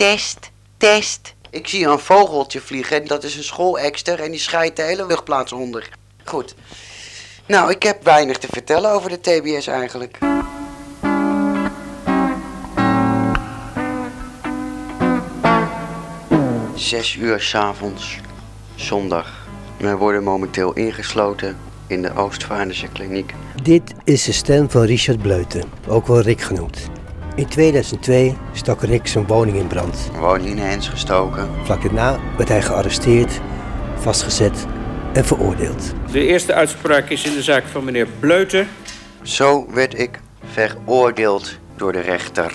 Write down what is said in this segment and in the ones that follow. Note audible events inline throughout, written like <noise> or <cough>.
Test, test. Ik zie een vogeltje vliegen. Dat is een schoolekster en die scheidt de hele luchtplaats onder. Goed. Nou, ik heb weinig te vertellen over de TBS eigenlijk. Zes uur s'avonds, zondag. Wij worden momenteel ingesloten in de Oostvaardense kliniek. Dit is de stem van Richard Bleuten, ook wel Rick genoemd. In 2002 stak Rick zijn woning in brand. Een woning in Hens gestoken. Vlak daarna werd hij gearresteerd, vastgezet en veroordeeld. De eerste uitspraak is in de zaak van meneer Bleuten. Zo werd ik veroordeeld door de rechter.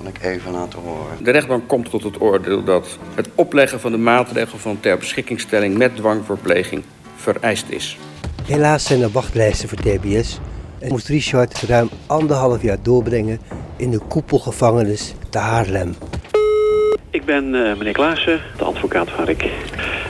Wil ik even laten horen. De rechtbank komt tot het oordeel dat het opleggen van de maatregel van ter beschikkingstelling met dwangverpleging vereist is. Helaas zijn er wachtlijsten voor TBS en moest Richard ruim anderhalf jaar doorbrengen in de koepelgevangenis te Haarlem. Ik ben uh, meneer Klaassen, de advocaat van Rick.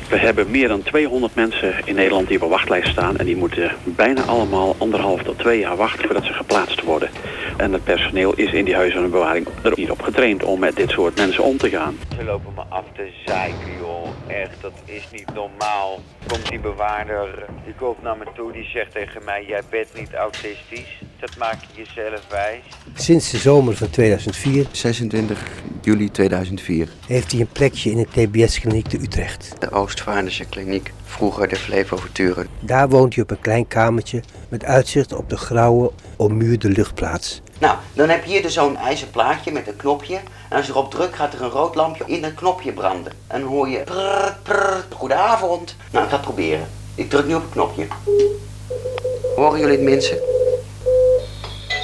We hebben meer dan 200 mensen in Nederland die op een wachtlijst staan... en die moeten bijna allemaal anderhalf tot twee jaar wachten voordat ze geplaatst worden. En het personeel is in die huizen en bewaring er niet op getraind om met dit soort mensen om te gaan. Ze lopen me af te zeiken, joh. Echt, dat is niet normaal. Komt die bewaarder, die komt naar me toe, die zegt tegen mij... jij bent niet autistisch, dat maak je jezelf wijs. Sinds de zomer van 2004 26 juli 2004. heeft hij een plekje in de TBS-kliniek te Utrecht. De Oostvaardense kliniek, vroeger de Flevoventuren. Daar woont hij op een klein kamertje met uitzicht op de grauwe, ommuurde luchtplaats. Nou, dan heb je hier dus zo'n ijzer plaatje met een knopje. En als je erop drukt, gaat er een rood lampje in dat knopje branden. En dan hoor je prrr, prrr, goedenavond. Nou, ik ga het proberen. Ik druk nu op het knopje. Horen jullie het mensen?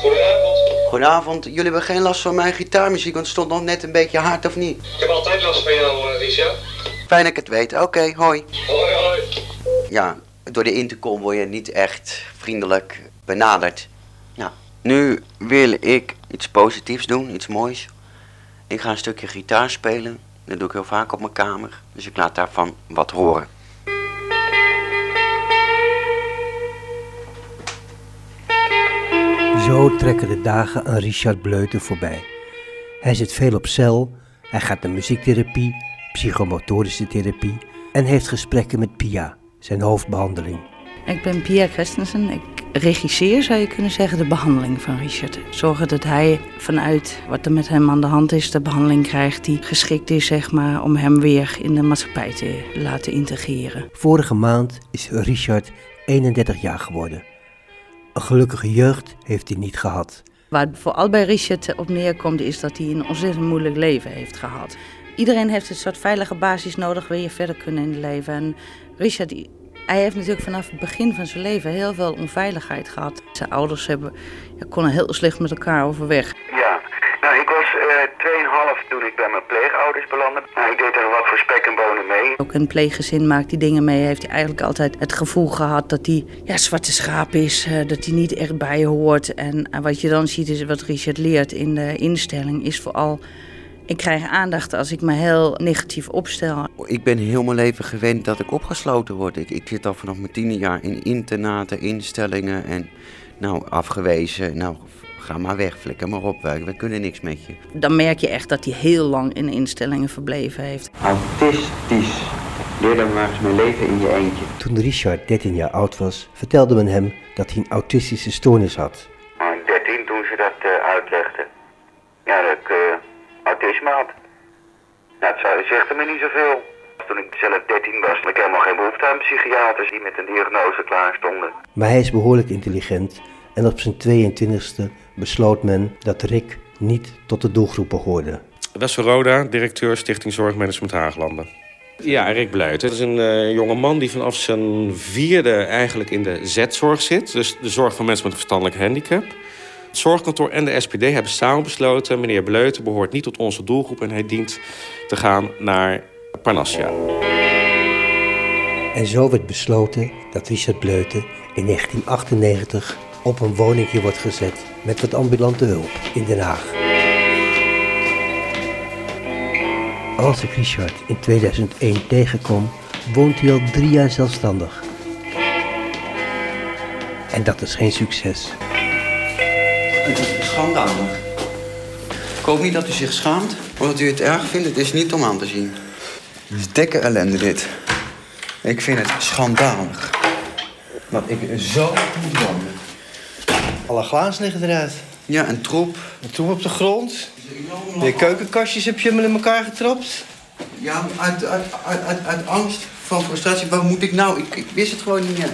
Goedenavond. Goedenavond. Jullie hebben geen last van mijn gitaarmuziek, want het stond nog net een beetje hard of niet? Ik heb altijd last van jou, eh, Richard. Fijn dat ik het weet. Oké, hoi. Hoi, hoi. Ja, door de intercom word je niet echt vriendelijk benaderd. Nou, nu wil ik iets positiefs doen, iets moois. Ik ga een stukje gitaar spelen. Dat doe ik heel vaak op mijn kamer. Dus ik laat daarvan wat horen. Zo trekken de dagen aan Richard Bleuten voorbij. Hij zit veel op cel, hij gaat naar muziektherapie, psychomotorische therapie en heeft gesprekken met Pia, zijn hoofdbehandeling. Ik ben Pia Christensen. Ik regisseer, zou je kunnen zeggen, de behandeling van Richard. Zorgen dat hij vanuit wat er met hem aan de hand is, de behandeling krijgt die geschikt is, zeg maar, om hem weer in de maatschappij te laten integreren. Vorige maand is Richard 31 jaar geworden. Een gelukkige jeugd heeft hij niet gehad. Waar het vooral bij Richard op neerkomt, is dat hij een ontzettend moeilijk leven heeft gehad. Iedereen heeft een soort veilige basis nodig, wil je verder kunnen in het leven. En Richard, die- hij heeft natuurlijk vanaf het begin van zijn leven heel veel onveiligheid gehad. Zijn ouders hebben, ja, konden heel slecht met elkaar overweg. Ja, nou ik was eh 2,5 toen ik bij mijn pleegouders belandde. Nou, ik deed er wat voor spek en bonen mee. Ook in een pleeggezin maakt hij dingen mee. Heeft hij eigenlijk altijd het gevoel gehad dat hij ja, zwarte schaap is. eh, dat hij niet echt bij hoort. En wat je dan ziet is wat Richard leert in de instelling is vooral... Ik krijg aandacht als ik me heel negatief opstel. Ik ben heel mijn leven gewend dat ik opgesloten word. Ik, ik zit al vanaf mijn tiende jaar in internaten, instellingen en nou, afgewezen. Nou, ga maar weg, flikker maar op, we, we kunnen niks met je. Dan merk je echt dat hij heel lang in instellingen verbleven heeft. Autistisch. Leer dan maar eens mijn leven in je eentje. Toen Richard 13 jaar oud was, vertelde men hem dat hij een autistische stoornis had. Nou, 13 toen ze dat eh, uitlegden. Ja, dat ik eh, autisme had. Nou, het zegt me niet zoveel. Toen ik zelf 13 was, had ik helemaal geen behoefte aan psychiaters die met een diagnose klaar stonden. Maar hij is behoorlijk intelligent en op zijn 22e besloot men dat Rick niet tot de doelgroep behoorde. Wessel Roda, directeur Stichting Zorgmanagement Haaglanden. Ja, Rick Bluit. Het is een eh, jonge man die vanaf zijn vierde eigenlijk in de Z-zorg zit. Dus de zorg van mensen met een verstandelijk handicap. Het zorgkantoor en de SPD hebben samen besloten... meneer Bleuten behoort niet tot onze doelgroep... en hij dient te gaan naar Parnassia. En zo werd besloten dat Richard Bleuten in 1998 op een woningje wordt gezet met wat ambulante hulp in Den Haag. Als ik Richard in 2001 tegenkom, woont hij al drie jaar zelfstandig. En dat is geen succes. Het is schandalig. Ik hoop niet dat u zich schaamt. Omdat u het erg vindt, het is niet om aan te zien. Het is dikke ellende dit. Ik vind het schandalig. Dat ik zo moet wonen. Alle glazen liggen eruit. Ja, en troep. De troep op de grond. De keukenkastjes heb je helemaal in elkaar getrapt. Ja, uit, uit, uit, uit, uit angst van frustratie. Wat moet ik nou? Ik, ik wist het gewoon niet meer.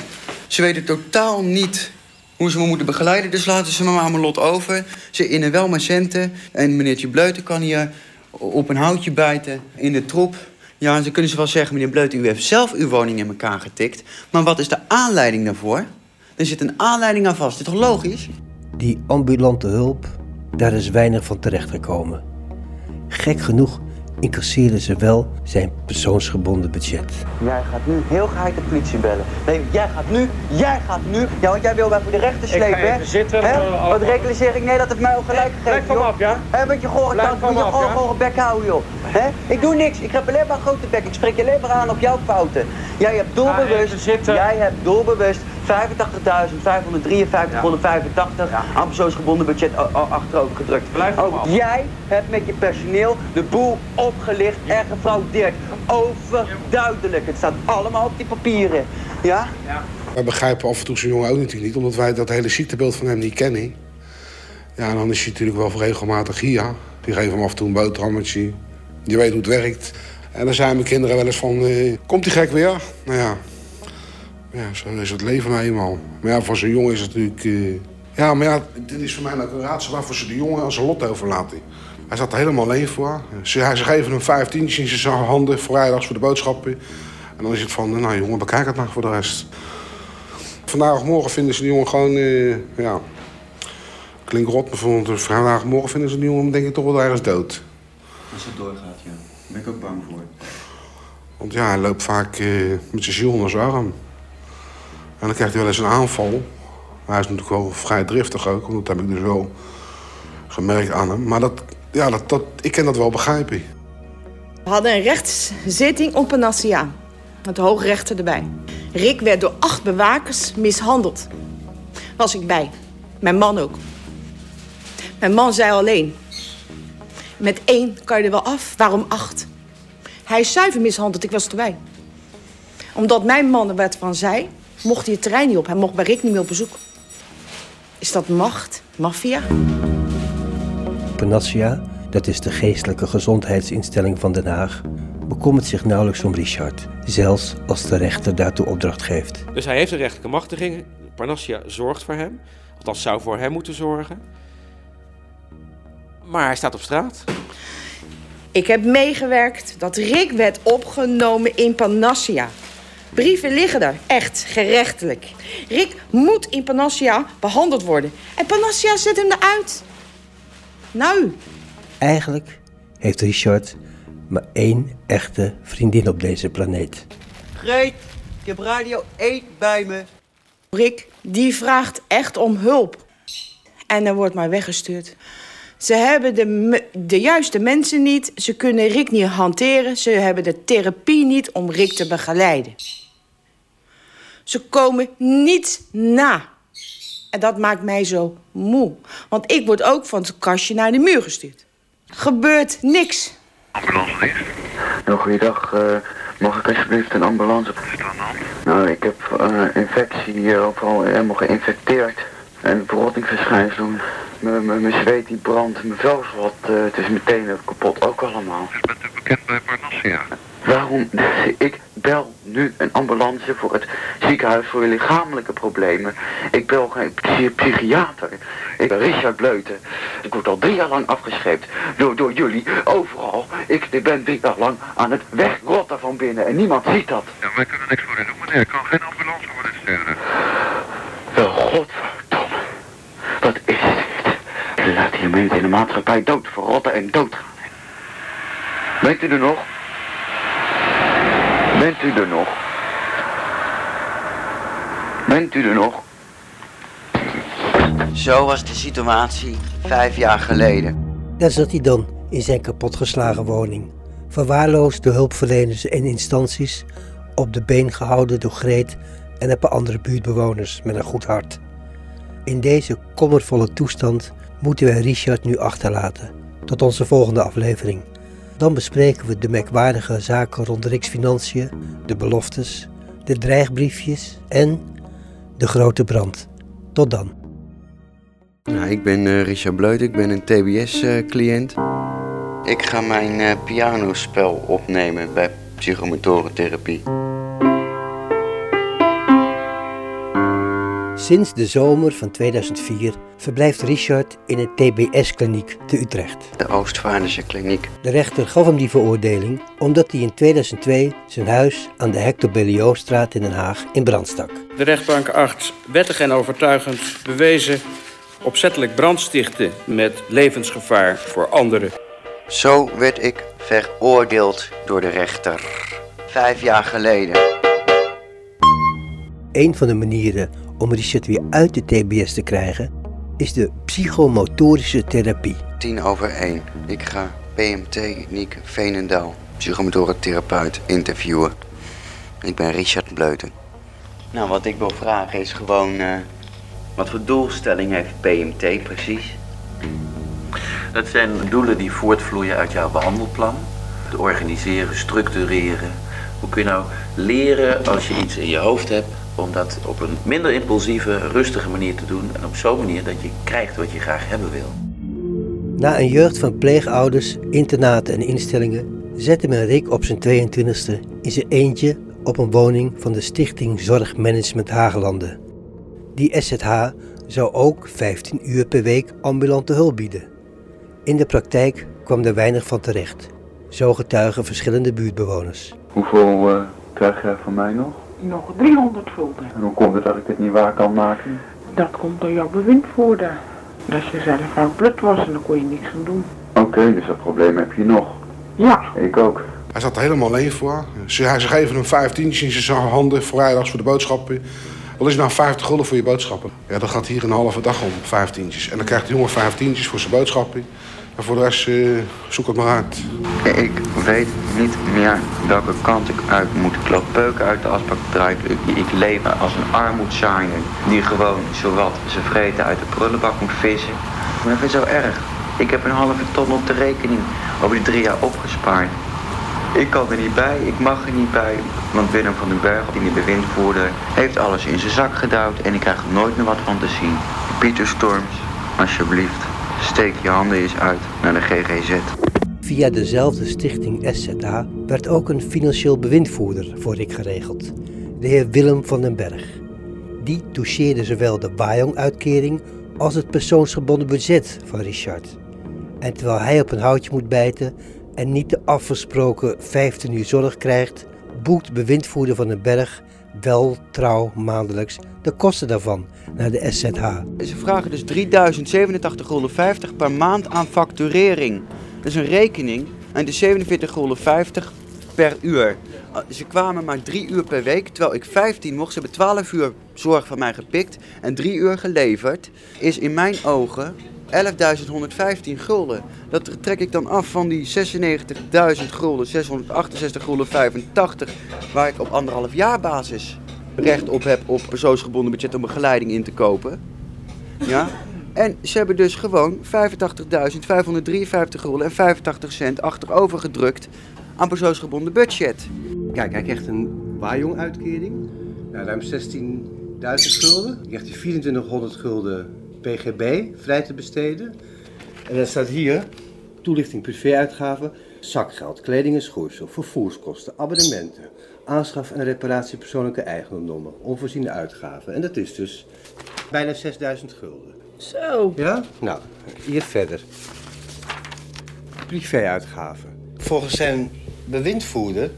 Ze weten totaal niet hoe ze me moeten begeleiden. Dus laten ze me maar aan mijn lot over. Ze innen wel mijn centen. En meneertje Bleuten kan hier op een houtje bijten in de troep. Ja, ze kunnen ze wel zeggen, meneer Bleuten, u heeft zelf uw woning in elkaar getikt. Maar wat is de aanleiding daarvoor? Er zit een aanleiding aan vast. Is toch logisch? Die ambulante hulp, daar is weinig van terechtgekomen. Gek genoeg incasseren ze wel zijn persoonsgebonden budget. Jij gaat nu heel geheid de politie bellen. Nee, jij gaat nu, jij gaat nu. Ja, want jij wil mij voor de rechter slepen, hè? even zitten, Hè? eh, Wat reclassering? Nee, dat heeft mij ook gelijk gegeven, Blijf van joh. af, ja? Hè, met je gore kant, moet je gewoon ja? gore bek houden, joh. Hè? Ik doe niks. Ik heb alleen maar een grote bek. Ik spreek je alleen maar aan op jouw fouten. Jij hebt doelbewust, even zitten. jij hebt doelbewust 85.553,85 aan persoonsgebonden budget achterover gedrukt. Ook jij hebt met je personeel de boel opgelicht en gefraudeerd. Overduidelijk. Het staat allemaal op die papieren. Ja? Wij begrijpen af en toe zo'n jongen ook natuurlijk niet, omdat wij dat hele ziektebeeld van hem niet kennen. Ja, en dan is hij natuurlijk wel regelmatig hier. Die geven hem af en toe een boterhammetje. Je weet hoe het werkt. En dan zijn mijn kinderen wel eens van, eh, komt die gek weer? Nou ja, ja, zo is het leven nou eenmaal. Maar ja, voor zo'n jongen is het natuurlijk... eh, Ja, maar ja, dit is voor mij ook een raadsel waarvoor ze de jongen aan zijn lot overlaten. Hij zat er helemaal alleen voor. Ze, ze geven hem vijf tientjes in zijn handen, vrijdags voor de boodschappen. En dan is het van, nou jongen, bekijk het maar voor de rest. Vandaag of morgen vinden ze die jongen gewoon, eh, ja... Klinkt rot, maar vandaag of morgen vinden ze die jongen denk ik toch wel ergens dood. Als het doorgaat, ja. Daar ben ik ook bang voor. Want ja, hij loopt vaak eh, met zijn ziel onder zijn arm. En dan krijgt hij wel eens een aanval. Hij is natuurlijk wel vrij driftig ook, want dat heb ik dus wel gemerkt aan hem. Maar dat, ja, dat, dat, ik kan dat wel begrijpen. We hadden een rechtszitting op Panassia. Met de hoogrechter erbij. Rick werd door acht bewakers mishandeld. Was ik bij. Mijn man ook. Mijn man zei alleen... Met één kan je er wel af. Waarom acht? Hij is zuiver mishandeld. Ik was erbij. Omdat mijn man er wat van zei... mocht hij het terrein niet op. Hij mocht bij Rick niet meer op bezoek. Is dat macht? Maffia? Panacea, dat is de geestelijke gezondheidsinstelling van Den Haag, bekommert zich nauwelijks om Richard, zelfs als de rechter daartoe opdracht geeft. Dus hij heeft een rechterlijke machtiging. Parnassia zorgt voor hem. Althans, zou voor hem moeten zorgen. Maar hij staat op straat. Ik heb meegewerkt dat Rick werd opgenomen in Panassia. Brieven liggen er, echt, gerechtelijk. Rick moet in Panassia behandeld worden. En Panassia zet hem eruit. Nou, Eigenlijk heeft Richard maar één echte vriendin op deze planeet. Greet, ik heb radio 1 bij me. Rick, die vraagt echt om hulp. En dan wordt maar weggestuurd. Ze hebben de, de juiste mensen niet. Ze kunnen Rick niet hanteren. Ze hebben de therapie niet om Rick te begeleiden. Ze komen niet na. En dat maakt mij zo moe. Want ik word ook van het kastje naar de muur gestuurd. Gebeurt niks. Nou, goeiedag. eh mag ik alsjeblieft een ambulance? Nou, ik heb eh, infectie hier overal helemaal geïnfecteerd. En verrottingsverschijnselen. Mijn- zweet die brandt, mijn velslot, eh het is meteen kapot ook allemaal. Bent u bekend bij Parnassia? Waarom? <laughs> Ik bel nu een ambulance voor het ziekenhuis voor lichamelijke problemen. Ik bel geen psy- psychiater. Ik ben Richard Bleuten. Ik word al drie jaar lang afgescheept door, door jullie, overal. Ik, ik ben drie jaar lang aan het wegrotten van binnen en niemand ziet dat. Ja, wij kunnen niks voor u doen, meneer. Ik kan geen ambulance u sturen. Wel, godverdomme. Laat die mensen in de maatschappij dood verrotten en doodgaan. Bent u er nog? Bent u er nog? Bent u er nog? Zo was de situatie vijf jaar geleden. Daar zat hij dan in zijn kapotgeslagen woning, verwaarloosd door hulpverleners en instanties, op de been gehouden door Greet en een paar andere buurtbewoners met een goed hart. In deze kommervolle toestand moeten wij Richard nu achterlaten. Tot onze volgende aflevering. Dan bespreken we de merkwaardige zaken rond Riks Financiën, de beloftes, de dreigbriefjes en de grote brand. Tot dan. Nou, ik ben eh, Richard Bleut, ik ben een TBS-cliënt. ik ga mijn eh, pianospel opnemen bij psychomotorentherapie. Sinds de zomer van 2004 verblijft Richard in een TBS-kliniek te Utrecht. De Oostvaardense kliniek. De rechter gaf hem die veroordeling omdat hij in 2002 zijn huis aan de Hector Berlioz-straat in Den Haag in brand stak. De rechtbank acht wettig en overtuigend bewezen opzettelijk brandstichten met levensgevaar voor anderen. Zo werd ik veroordeeld door de rechter. Vijf jaar geleden. Een van de manieren om Richard weer uit de TBS te krijgen is de psychomotorische therapie. Tien over één. Ik ga PMT Niek Veenendaal, psychomotorentherapeut, interviewen. Ik ben Richard Bleuten. Nou, wat ik wil vragen is gewoon... eh, wat voor doelstelling heeft PMT precies? Dat zijn doelen die voortvloeien uit jouw behandelplan. Het organiseren, structureren. Hoe kun je nou leren als je iets in je hoofd hebt om dat op een minder impulsieve, rustige manier te doen en op zo'n manier dat je krijgt wat je graag hebben wil. Na een jeugd van pleegouders, internaten en instellingen zette men Rick op zijn 22e in zijn eentje op een woning van de Stichting Zorgmanagement Haaglanden. Die SZH zou ook 15 uur per week ambulante hulp bieden. In de praktijk kwam er weinig van terecht. Zo getuigen verschillende buurtbewoners. Hoeveel eh, krijg jij van mij nog? Nog 300 gulden. En hoe komt het dat ik dit niet waar kan maken? Dat komt door jouw bewindvoerder. Dat je zelf vaak blut was en dan kon je niks aan doen. Oké, dus dat probleem heb je nog. Ja. Ik ook. Hij zat er helemaal alleen voor. Ze, hij- ze geven hem vijftientjes in zijn handen vrijdags voor de boodschappen. Wat is nou 50 gulden voor je boodschappen? Ja, dat gaat hier een halve dag om, vijftientjes. En dan krijgt de jongen vijftientjes voor zijn boodschappen. En voor de rest, eh, zoek het maar uit. Ik weet niet meer welke kant ik uit moet. Ik loop peuken uit de asbakbedrijf. Ik, ik leef als een armoedzaaier die gewoon zowat zijn vreten uit de prullenbak moet vissen. Maar dat is zo erg. Ik heb een halve ton op de rekening over die drie jaar opgespaard. Ik kan er niet bij, ik mag er niet bij. Want Willem van den Berg, die bewindvoerder, heeft alles in zijn zak gedouwd en ik krijg er nooit meer wat van te zien. Pieter Storms, alsjeblieft, steek je handen eens uit naar de GGZ. Via dezelfde stichting SZH werd ook een financieel bewindvoerder voor Rick geregeld, de heer Willem van den Berg. Die toucheerde zowel de Wajong-uitkering als het persoonsgebonden budget van Richard. En terwijl hij op een houtje moet bijten en niet de afgesproken 15 uur zorg krijgt, boekt bewindvoerder van den Berg wel trouw maandelijks de kosten daarvan naar de SZH. Ze vragen dus 3087,50 gulden per maand aan facturering. Dat is een rekening en de 47,50 gulden per uur. Uh, Ze kwamen maar drie uur per week, terwijl ik 15 mocht. Ze hebben 12 uur zorg van mij gepikt en drie uur geleverd. Is in mijn ogen 11.115 gulden. Dat trek ik dan af van die 96.000 gulden, 668 gulden 85, waar ik op anderhalf jaar basis recht op heb op persoonsgebonden budget om begeleiding in te kopen. Ja? En ze hebben dus gewoon 85.553 gulden en 85 cent achterover gedrukt aan persoonsgebonden budget. Kijk, hij krijgt een Wajong-uitkering. Nou, ruim 16.000 gulden. Dan krijgt hij 2400 gulden PGB, vrij te besteden. En dan staat hier, toelichting privéuitgaven, zakgeld, kleding en schoeisel, vervoerskosten, abonnementen, aanschaf en reparatie persoonlijke eigendommen, onvoorziene uitgaven. En dat is dus bijna 6000 gulden. Zo. Ja? Nou, hier verder. Privéuitgaven. Volgens zijn bewindvoerder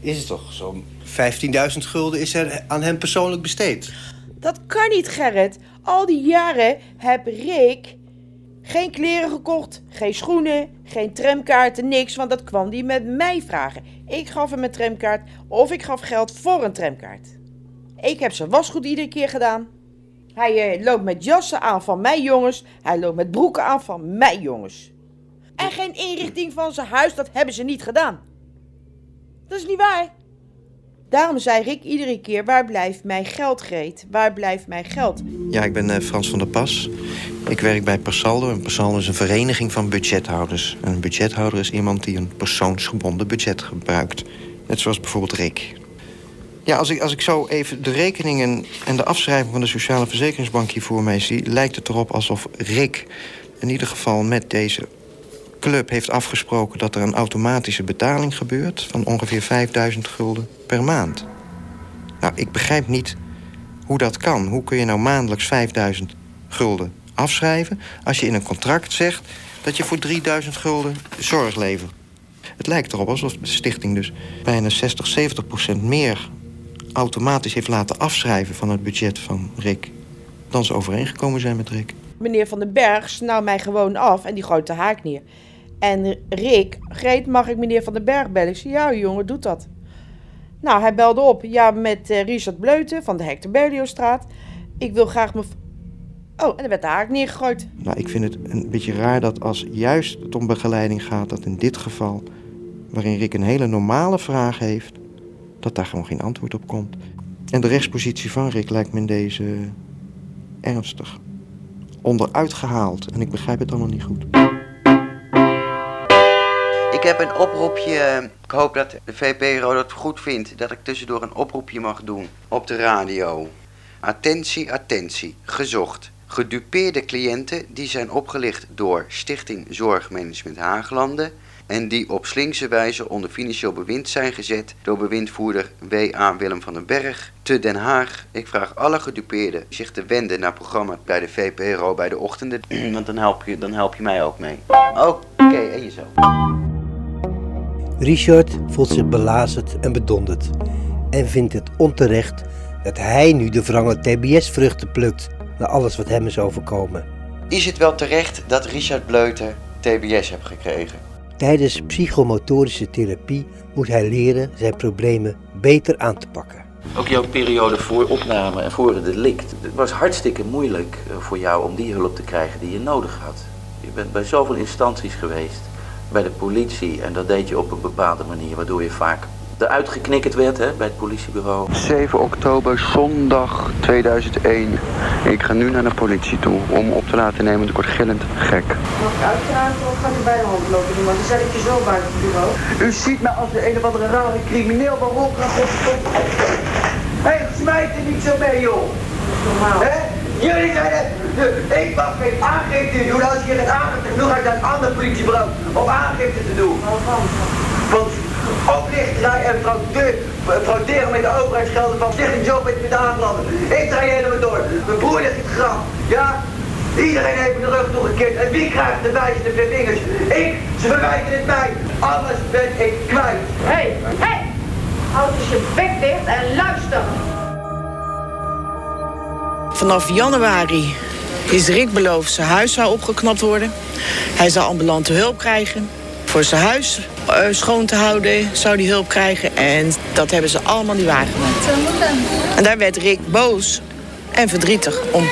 is het toch zo'n 15.000 gulden is er aan hem persoonlijk besteed. Dat kan niet, Gerrit. Al die jaren heb Rick geen kleren gekocht, geen schoenen, geen tramkaarten, niks. Want dat kwam hij met mij vragen. Ik gaf hem een tramkaart of ik gaf geld voor een tramkaart. Ik heb zijn wasgoed iedere keer gedaan. Hij eh, loopt met jassen aan van mij jongens. Hij loopt met broeken aan van mij jongens. En geen inrichting van zijn huis, dat hebben ze niet gedaan. Dat is niet waar. Daarom zei Rick iedere keer, waar blijft mijn geld, Greet? Waar blijft mijn geld? Ja, ik ben eh, Frans van der Pas. Ik werk bij Persaldo. En Persaldo is een vereniging van budgethouders. En een budgethouder is iemand die een persoonsgebonden budget gebruikt. Net zoals bijvoorbeeld Rick. Ja, als ik, als ik zo even de rekeningen en de afschrijving van de Sociale Verzekeringsbank hier voor mij zie... lijkt het erop alsof Rick in ieder geval met deze club heeft afgesproken... dat er een automatische betaling gebeurt van ongeveer 5000 gulden per maand. Nou, ik begrijp niet hoe dat kan. Hoe kun je nou maandelijks 5000 gulden afschrijven... als je in een contract zegt dat je voor 3000 gulden zorg levert? Het lijkt erop alsof de stichting dus bijna 60, 70 procent meer automatisch heeft laten afschrijven van het budget van Rick... dan ze overeengekomen zijn met Rick. Meneer Van den Berg snauwt mij gewoon af en die gooit de haak neer. En Rick, Greet, mag ik meneer Van den Berg bellen? Ik zei, ja jongen, doet dat. Nou, hij belde op. Ja, met eh, Richard Bleuten van de Hector Berliostraat. Ik wil graag me... Oh, en er werd de haak neergegooid. Nou, ik vind het een beetje raar dat als juist het om begeleiding gaat... dat in dit geval, waarin Rick een hele normale vraag heeft... dat daar gewoon geen antwoord op komt. En de rechtspositie van Rick lijkt me in deze ernstig. Onderuit gehaald. En ik begrijp het allemaal niet goed. Ik heb een oproepje. Ik hoop dat de VPRO dat goed vindt. Dat ik tussendoor een oproepje mag doen op de radio. Attentie, attentie. Gezocht. Gedupeerde cliënten die zijn opgelicht door Stichting Zorgmanagement Haaglanden. En die op slinkse wijze onder financieel bewind zijn gezet door bewindvoerder W.A. Willem van den Berg te Den Haag. Ik vraag alle gedupeerden zich te wenden naar programma bij de VPRO bij de ochtenden. <clears throat> Want dan help je, dan help je mij ook mee. Oké, en jezelf. Richard voelt zich belazerd en bedonderd en vindt het onterecht dat hij nu de wrange TBS-vruchten plukt na alles wat hem is overkomen. Is het wel terecht dat Richard Bleuten TBS heeft gekregen? Tijdens psychomotorische therapie moet hij leren zijn problemen beter aan te pakken. Ook jouw periode voor opname en voor het delict. Het was hartstikke moeilijk eh, voor jou om die hulp te krijgen die je nodig had. Je bent bij zoveel instanties geweest. Bij de politie. En dat deed je op een bepaalde manier. Waardoor je vaak eruit geknikkerd werd hè, bij het politiebureau. 7 oktober, zondag 2001. Ik ga nu naar de politie toe om op te laten nemen. Ik word gillend gek. Mag ik uitvragen of gaat u bij de hand lopen doen? Want dan zet ik je zo buiten het bureau. U ziet me als de een of andere rare crimineel waarom gaat Hé, hey, smijt er niet zo mee, joh. Normaal. Hè? Jullie zijn het. De, ik mag geen aangifte doen. Als je het aangifte doet, ga ik naar een ander politiebureau om aangifte te doen. Want oplichterij en fraude- frauderen met de overheidsgelden van Stichting Job met de aanlanden. Ik draai helemaal door. Mijn broer ligt in het graf. Ja? Iedereen heeft me de rug toegekeerd. En wie krijgt de wijzende vier vingers? Ik. Ze verwijten het mij. Alles ben ik kwijt. Hé, hey, hé! Hey. Houd eens je bek dicht en luister. Vanaf januari is Rick beloofd zijn huis zou opgeknapt worden. Hij zou ambulante hulp krijgen. Voor zijn huis eh, schoon te houden zou hij hulp krijgen. En dat hebben ze allemaal niet waargemaakt. En daar werd Rick boos en verdrietig om.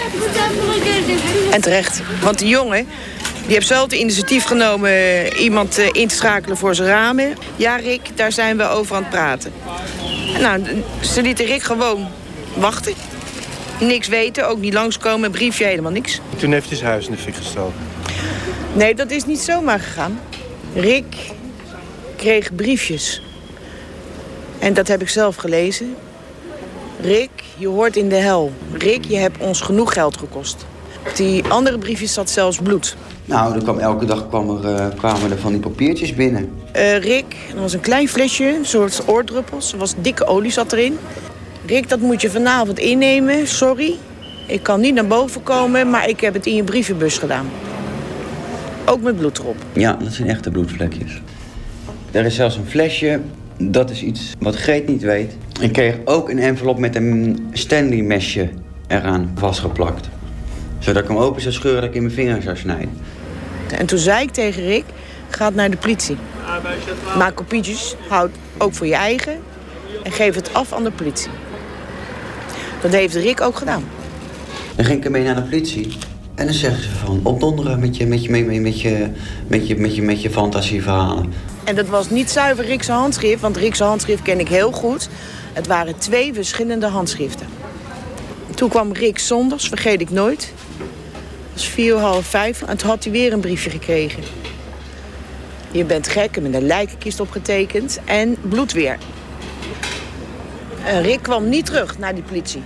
En terecht. Want die jongen die heeft zelf het initiatief genomen eh, iemand eh, in te schakelen voor zijn ramen. Ja, Rick, daar zijn we over aan het praten. Nou, ze lieten Rick gewoon wachten. Niks weten, ook niet langskomen, briefje, helemaal niks. Toen heeft hij zijn huis in de fik gestoken. Nee, dat is niet zomaar gegaan. Rick kreeg briefjes. En dat heb ik zelf gelezen. Rick, je hoort in de hel. Rick, je hebt ons genoeg geld gekost. Op die andere briefjes zat zelfs bloed. Nou, er kwam, elke dag kwam er, eh, kwamen er van die papiertjes binnen. Eh, Rick, er was een klein flesje, een soort oordruppels. Er was dikke olie zat erin. Rick, dat moet je vanavond innemen. Sorry, ik kan niet naar boven komen, maar ik heb het in je brievenbus gedaan. Ook met bloed erop. Ja, dat zijn echte bloedvlekjes. Er is zelfs een flesje. Dat is iets wat Greet niet weet. Ik kreeg ook een envelop met een Stanley mesje eraan vastgeplakt. Zodat ik hem open zou scheuren dat ik in mijn vinger zou snijden. En toen zei ik tegen Rick, ga naar de politie. Maak kopietjes, houd ook voor je eigen. En geef het af aan de politie. Dat heeft Rick ook gedaan. Dan ging ik ermee naar de politie. En dan zeggen ze van, opdonderen met je, met je, met je, met je, met je, met je, met je fantasieverhalen. En dat was niet zuiver Rikse handschrift, want Rikse handschrift ken ik heel goed. Het waren twee verschillende handschriften. Toen kwam Rick Sonders, vergeet ik nooit. Het was vier, half vijf. En toen had hij weer een briefje gekregen. Je bent gek, met een lijkenkist opgetekend en bloedweer. En Rick kwam niet terug naar die politie.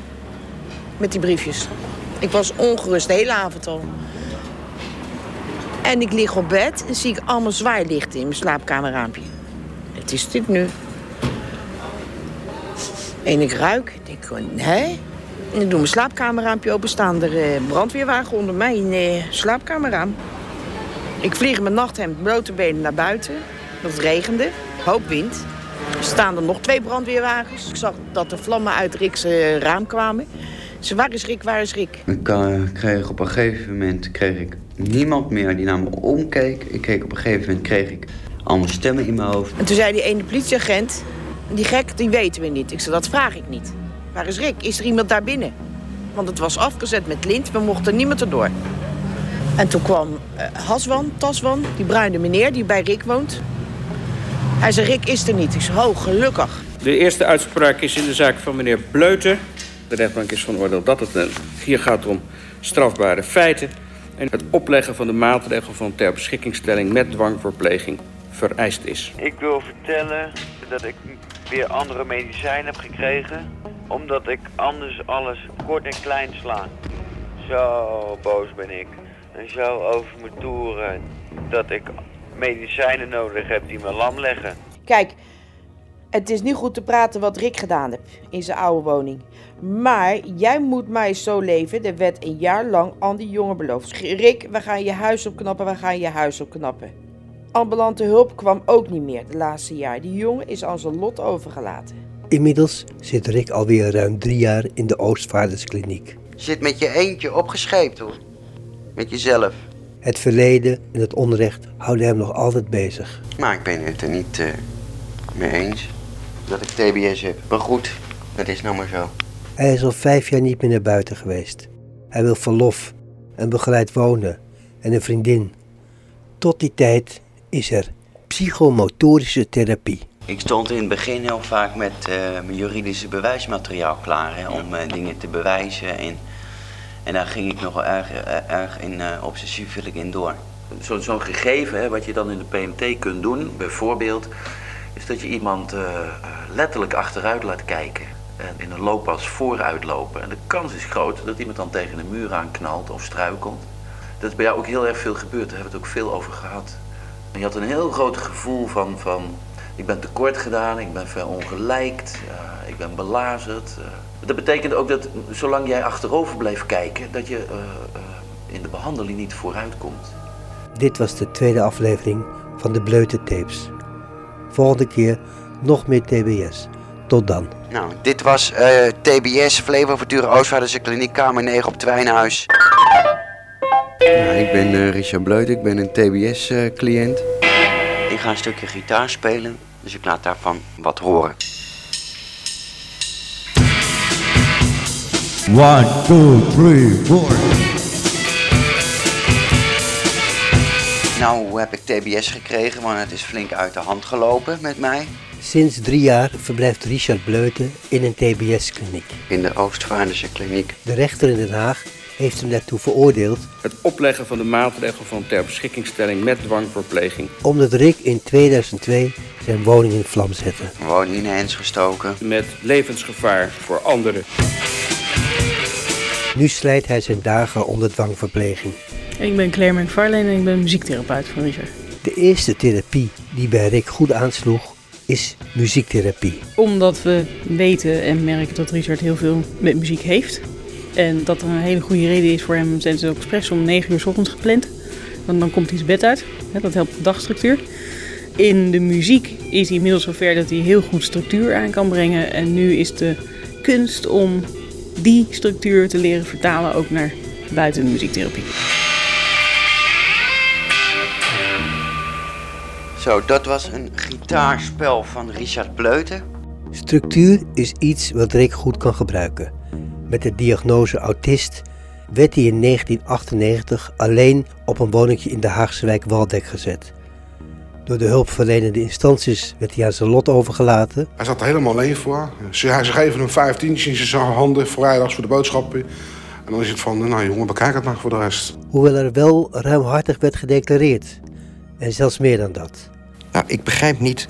Met die briefjes. Ik was ongerust de hele avond al. En ik lig op bed en zie ik allemaal zwaailichten in mijn slaapkamerraampje. Het is dit nu. En ik ruik. Ik denk, hè? En ik doe mijn slaapkamerraampje open. Staan er eh, brandweerwagen onder mijn eh, slaapkamerraam. Ik vlieg in mijn nachthemd, blote benen naar buiten. Het regende, hoop wind. Er staan er nog twee brandweerwagens. Ik zag dat er vlammen uit Rick's eh, raam kwamen. Ze, waar is Rick, waar is Rick? Ik eh, kreeg op een gegeven moment kreeg ik niemand meer die naar me omkeek. Ik kreeg op een gegeven moment kreeg ik allemaal stemmen in mijn hoofd. En toen zei die ene politieagent, die gek, die weten we niet. Ik zei, dat vraag ik niet. Waar is Rick? Is er iemand daar binnen? Want het was afgezet met lint, we mochten niemand erdoor. En toen kwam eh, Haswan, Taswan, die bruine meneer die bij Rick woont. Hij zei, Rick is er niet. Ik zei, oh, gelukkig. De eerste uitspraak is in de zaak van meneer Bleuten. De rechtbank is van oordeel dat het een, hier gaat om strafbare feiten... en het opleggen van de maatregel van ter beschikkingstelling met dwangverpleging vereist is. Ik wil vertellen dat ik weer andere medicijnen heb gekregen. Omdat ik anders alles kort en klein sla. Zo boos ben ik. En zo over mijn toeren dat ik medicijnen nodig heb die me lam leggen. Kijk, het is niet goed te praten wat Rick gedaan heeft in zijn oude woning. Maar jij moet mij zo leven. Er werd een jaar lang aan die jongen beloofd. Rick, we gaan je huis opknappen, we gaan je huis opknappen. Ambulante hulp kwam ook niet meer de laatste jaar. Die jongen is aan zijn lot overgelaten. Inmiddels zit Rick alweer ruim drie jaar in de Oostvaarderskliniek. Zit met je eentje opgescheept hoor. Met jezelf. Het verleden en het onrecht houden hem nog altijd bezig. Maar ik ben het er niet eh, mee eens dat ik TBS heb. Maar goed, dat is nou maar zo. Hij is al vijf jaar niet meer naar buiten geweest. Hij wil verlof, en begeleid wonen en een vriendin. Tot die tijd is er psychomotorische therapie. Ik stond in het begin heel vaak met eh, mijn juridische bewijsmateriaal klaar hè, om eh, dingen te bewijzen. En, en daar ging ik nog erg, eh, erg in uh, obsessiefelijk in door. Zo'n zo'n gegeven hè, wat je dan in de PMT kunt doen, bijvoorbeeld, is dat je iemand uh, letterlijk achteruit laat kijken en in een looppas vooruit lopen. En de kans is groot dat iemand dan tegen een muur aanknalt of struikelt. Dat is bij jou ook heel erg veel gebeurd, daar hebben we het ook veel over gehad. En je had een heel groot gevoel van, van ik ben tekort gedaan, ik ben verongelijkt, uh, ik ben belazerd. Dat betekent ook dat zolang jij achterover bleef kijken, dat je in de behandeling niet vooruit komt. Dit was de tweede aflevering van de Bleute Tapes. Volgende keer nog meer TBS. Tot dan. Nou, dit was uh, TBS, Flevoverturen Oostvaarderse Kliniek, Kamer 9 op Twijnhuis. Nou, ik ben uh, Richard Bleut, ik ben een TBS-cliënt. Uh, ik ga een stukje gitaar spelen, dus ik laat daarvan wat horen. One, two, three, four. Nou heb ik TBS gekregen, want het is flink uit de hand gelopen met mij. Sinds drie jaar verblijft Richard Bleuten in een TBS-kliniek. In de Oostvaarderse kliniek. De rechter in Den Haag heeft hem daartoe veroordeeld. Het opleggen van de maatregel van ter beschikkingstelling met dwangverpleging. Omdat Rick in 2002 zijn woning in vlam zette. Woning in hens gestoken. Met levensgevaar voor anderen. Nu slijt hij zijn dagen onder dwangverpleging. Ik ben Claire McFarlane en ik ben muziektherapeut van Richard. De eerste therapie die bij Rick goed aansloeg is muziektherapie. Omdat we weten en merken dat Richard heel veel met muziek heeft. En dat er een hele goede reden is voor hem. Zijn ze ook expres om 9 uur s ochtends gepland. Want dan komt hij zijn bed uit. Dat helpt de dagstructuur. In de muziek is hij inmiddels zover dat hij heel goed structuur aan kan brengen. En nu is de kunst om die structuur te leren vertalen ook naar buiten de muziektherapie. Zo, dat was een gitaarspel van Richard Bleuten. Structuur is iets wat Rick goed kan gebruiken. Met de diagnose autist werd hij in 1998 alleen op een woningje in de Haagse wijk Waldek gezet. Door de hulpverlenende instanties werd hij aan zijn lot overgelaten. Hij zat er helemaal alleen voor. Ze, ze geven hem vijf tientjes in zijn handen, vrijdags voor de boodschappen. En dan is het van, nou jongen, bekijk het maar voor de rest. Hoewel er wel ruimhartig werd gedeclareerd. En zelfs meer dan dat. Nou, ik begrijp niet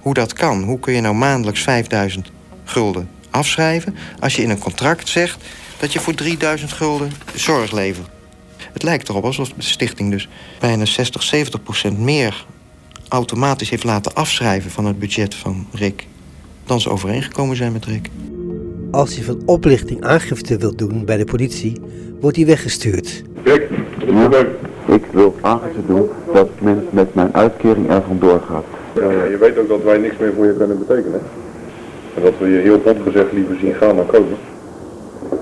hoe dat kan. Hoe kun je nou maandelijks 5000 gulden afschrijven... als je in een contract zegt dat je voor 3000 gulden zorg levert? Het lijkt erop alsof de stichting dus bijna 60, 70 procent meer automatisch heeft laten afschrijven van het budget van Rick dan ze overeengekomen zijn met Rick. Als hij van oplichting aangifte wil doen bij de politie, wordt hij weggestuurd. Kijk, ik wil aangifte doen dat men met mijn uitkering er vandoor gaat. Ja, je weet ook dat wij niks meer voor je kunnen betekenen. En dat we je heel bot gezegd liever zien gaan dan komen.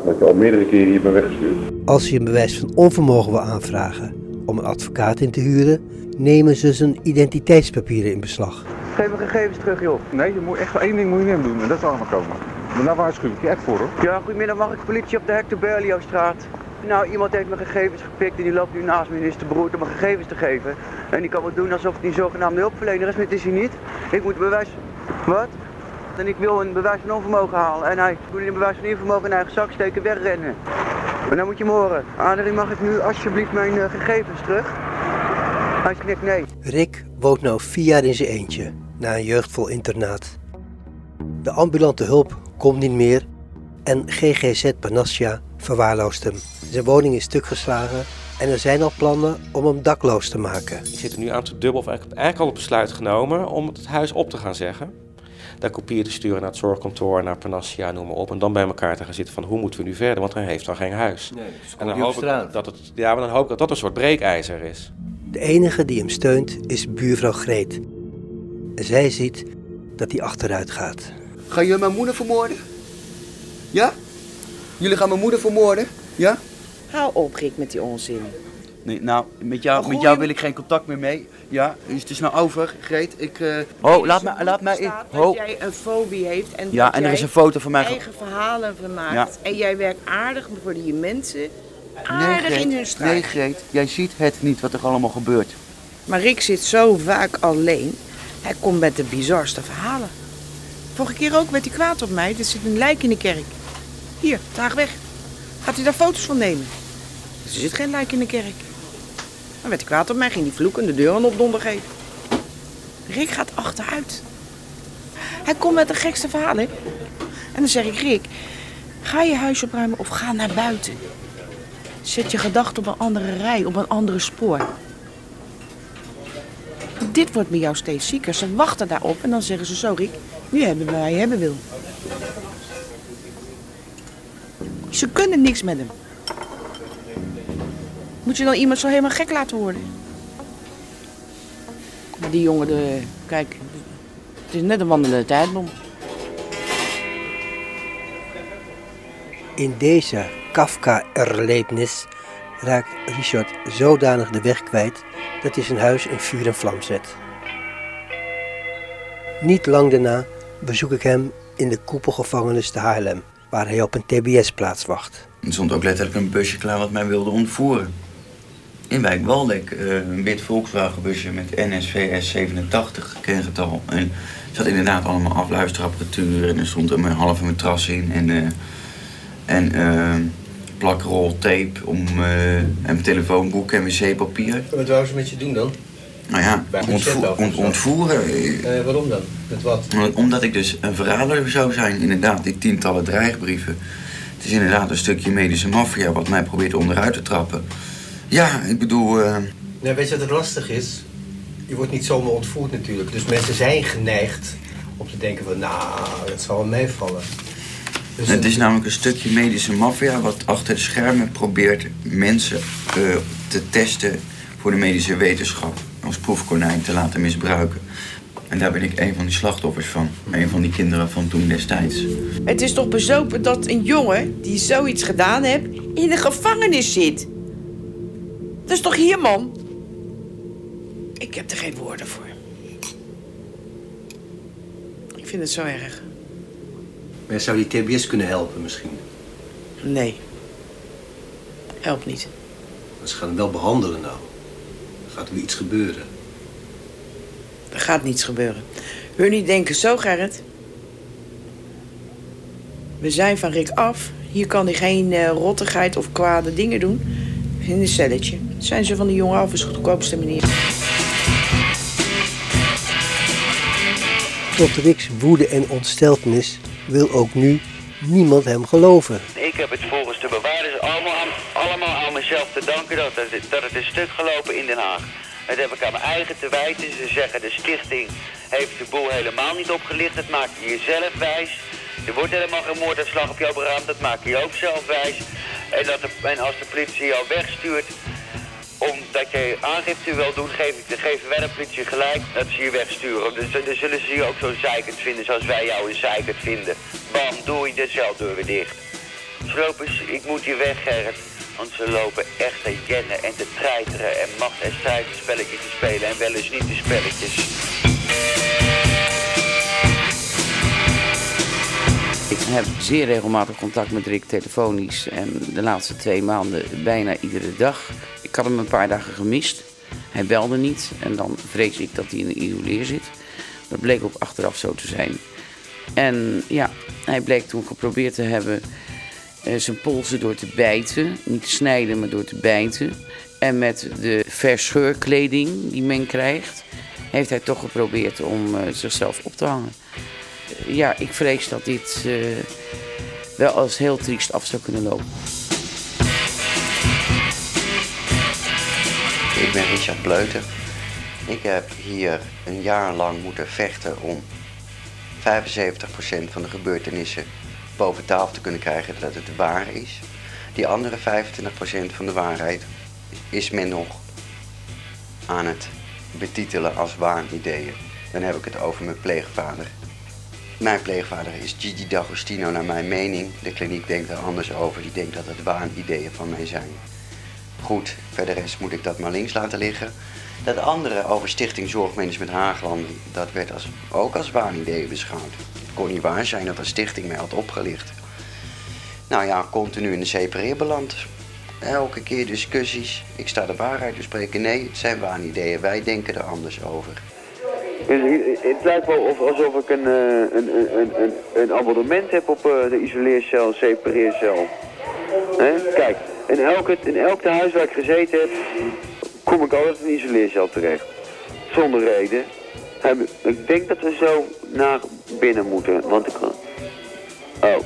Dat je al meerdere keren hier bent weggestuurd. Als hij een bewijs van onvermogen wil aanvragen om een advocaat in te huren, nemen ze zijn identiteitspapieren in beslag. Geef mijn gegevens terug, joh. Nee, je moet echt één ding moet je niet doen en dat is allemaal komen. Maar daar waarschuw ik je echt voor, hoor. Ja, goedemiddag, mag ik politie op de Hector Berliostraat? Nou, iemand heeft mijn gegevens gepikt en die loopt nu naast minister Broert om mijn gegevens te geven. En die kan wel doen alsof een zogenaamde hulpverlener is, maar het is hij niet. Ik moet bewijs... Wat? En ik wil een bewijs van onvermogen halen. En hij moet een bewijs van onvermogen in eigen zak steken, wegrennen. Maar dan moet je hem horen. Adrie, mag ik nu alsjeblieft mijn uh, gegevens terug? Hij knikt nee. Rick woont nu vier jaar in zijn eentje, na een jeugdvol internaat. De ambulante hulp komt niet meer en GGZ Panassia verwaarloost hem. Zijn woning is stuk geslagen en er zijn al plannen om hem dakloos te maken. Ik zit er nu aan te dubbel, of eigenlijk, eigenlijk al het besluit genomen om het huis op te gaan zeggen. Daar kopieën te sturen naar het zorgkantoor, naar Panassia, noem maar op. En dan bij elkaar te gaan zitten van hoe moeten we nu verder, want hij heeft dan geen huis. Nee, dus en dan hoop ik dat het, ja, maar dan hoop ik dat dat een soort breekijzer is. De enige die hem steunt is buurvrouw Greet. En zij ziet dat hij achteruit gaat. Ga je mijn moeder vermoorden? Ja? Jullie gaan mijn moeder vermoorden? Ja? Hou op, Rick, met die onzin. Nee, nou, met jou, met jou wil ik geen contact meer mee. Ja, dus het is nou over, Greet. Ik, uh... Oh, laat mij, laat mij in. Dat jij een fobie heeft en Ja, dat en er is een foto van mij. ge- eigen verhalen van maakt. Ja. En jij werkt aardig voor die mensen. Nee, Aardig in hun strijd. Nee, Greet. Jij ziet het niet wat er allemaal gebeurt. Maar Rick zit zo vaak alleen. Hij komt met de bizarste verhalen. Vorige keer ook werd hij kwaad op mij. Er zit een lijk in de kerk. Hier, draag weg. Gaat hij daar foto's van nemen? Er zit geen lijk in de kerk. Dan werd hij kwaad op mij, ging hij vloeken en de deur aan opdonder geven. Rick gaat achteruit. Hij komt met de gekste verhalen. En dan zeg ik, Rick, ga je huis opruimen of ga naar buiten. Zet je gedachten op een andere rij, op een andere spoor. Dit wordt bij jou steeds zieker. Ze wachten daarop en dan zeggen ze zo, Rick, nu hebben je hebben wil. Ze kunnen niks met hem. Moet je dan iemand zo helemaal gek laten worden? Die jongen, de, kijk, het is net een wandelende tijdbom. In deze Kafka-erlebnis raakt Richard zodanig de weg kwijt dat hij zijn huis in vuur en vlam zet. Niet lang daarna bezoek ik hem in de koepelgevangenis te Haarlem, waar hij op een TBS-plaats wacht. Er stond ook letterlijk een busje klaar wat mij wilde ontvoeren. In Wijk Waldeck, eh, een wit Volkswagenbusje met NSVS 87 kengetal. En er zat inderdaad allemaal afluisterapparatuur en er stond een halve matras in en, eh, en eh, plakrol tape om, eh, en telefoonboek en wc-papier. Wat wou ze met je doen dan? Nou ja, ont- ontvoeren. eh, Eh, waarom dan? Met wat? omdat ik dus een verrader zou zijn, inderdaad, die tientallen dreigbrieven. Het is inderdaad een stukje medische maffia wat mij probeert onderuit te trappen. Ja, ik bedoel, eh, Nou, weet je wat het lastig is? Je wordt niet zomaar ontvoerd natuurlijk. Dus mensen zijn geneigd om te denken van, nou, dat zal wel meevallen. Dus het is namelijk een stukje medische maffia wat achter de schermen probeert mensen te testen voor de medische wetenschap. Als proefkonijn te laten misbruiken. En daar ben ik een van die slachtoffers van. Een van die kinderen van toen destijds. Het is toch bezopen dat een jongen die zoiets gedaan heeft in de gevangenis zit. Dat is toch hier, man? Ik heb er geen woorden voor. Ik vind het zo erg. Maar zou die TBS kunnen helpen misschien? Nee. Helpt niet. Maar ze gaan hem wel behandelen nou. Er gaat weer iets gebeuren. Er gaat niets gebeuren. Hun niet denken zo, Gerrit. We zijn van Rick af. Hier kan hij geen eh, rottigheid of kwade dingen doen. In een celletje. Zijn ze van de jongen af is de goedkoopste manier. Tot Rick's woede en ontsteltenis wil ook nu niemand hem geloven. Heb het volgens de bewaarders allemaal aan, allemaal aan mezelf te danken dat het, dat het is stuk gelopen in Den Haag. Dat heb ik aan mijn eigen te wijten. Ze zeggen de stichting heeft de boel helemaal niet opgelicht. Dat maak je jezelf wijs. Er wordt helemaal geen moordaanslag op jouw beraamd. Dat maak je ook zelf wijs. En, dat de, als de politie jou wegstuurt omdat je aangifte wil doen, geef ik, geven wij de politie gelijk dat ze je wegsturen. Dus dan zullen ze je ook zo zeikend vinden zoals wij jou een zeikend vinden. Bam, doei, de celdeur weer dicht. Slopers, ik moet hier weg, Gerrit. Want ze lopen echt te jennen en te treiteren en macht- en strijdspelletjes te spelen en wel eens niet de spelletjes. Ik heb zeer regelmatig contact met Rick telefonisch en de laatste twee maanden bijna iedere dag. Ik had hem een paar dagen gemist. Hij belde niet en dan vrees ik dat hij in een isoleer zit. Dat bleek ook achteraf zo te zijn. En ja, hij bleek toen geprobeerd te hebben zijn polsen door te bijten. Niet te snijden, maar door te bijten. En met de verscheurkleding die men krijgt, heeft hij toch geprobeerd om eh, zichzelf op te hangen. Eh, ja, ik vrees dat dit eh, wel als heel triest af zou kunnen lopen. Ik ben Richard Bleuter. Ik heb hier een jaar lang moeten vechten om 75% van de gebeurtenissen boven tafel te kunnen krijgen dat het waar is. Die andere 25% van de waarheid is men nog aan het betitelen als waanideeën. Dan heb ik het over mijn pleegvader. Mijn pleegvader is Gigi D'Agostino naar mijn mening. De kliniek denkt er anders over. Die denkt dat het waanideeën van mij zijn. Goed, verder rest moet ik dat maar links laten liggen. Dat andere over Stichting Zorgmanagement Haagland, dat werd als, ook als waanideeën beschouwd. Kon niet waar zijn dat een stichting mij had opgelicht. Nou ja, continu in de separeer beland. Elke keer discussies. Ik sta de waarheid te spreken. Nee, het zijn waanideeën. Wij denken er anders over. Het lijkt wel of, alsof ik een, eh, een, een, een, een abonnement heb op eh, de isoleercel, separeercel. Hè? Kijk, in elk, in elk huis waar ik gezeten heb, kom ik altijd in een isoleercel terecht. Zonder reden. Ik denk dat we zo naar binnen moeten, want ik... Oh,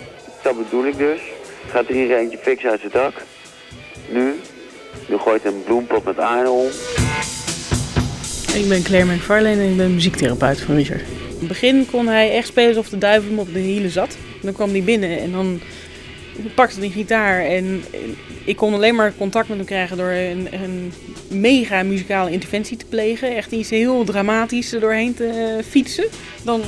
dat bedoel ik dus. Gaat er hier eentje fix uit zijn dak. Nu. Nu gooit een bloempot met aarde om. Ik ben Claire McFarlane en ik ben muziektherapeut van Richard. In het begin kon hij echt spelen alsof de duivel hem op de hielen zat. Dan kwam hij binnen en dan pakte een gitaar. En ik kon alleen maar contact met hem krijgen door een, een mega muzikale interventie te plegen. Echt iets heel dramatisch er doorheen te eh, fietsen. Dan,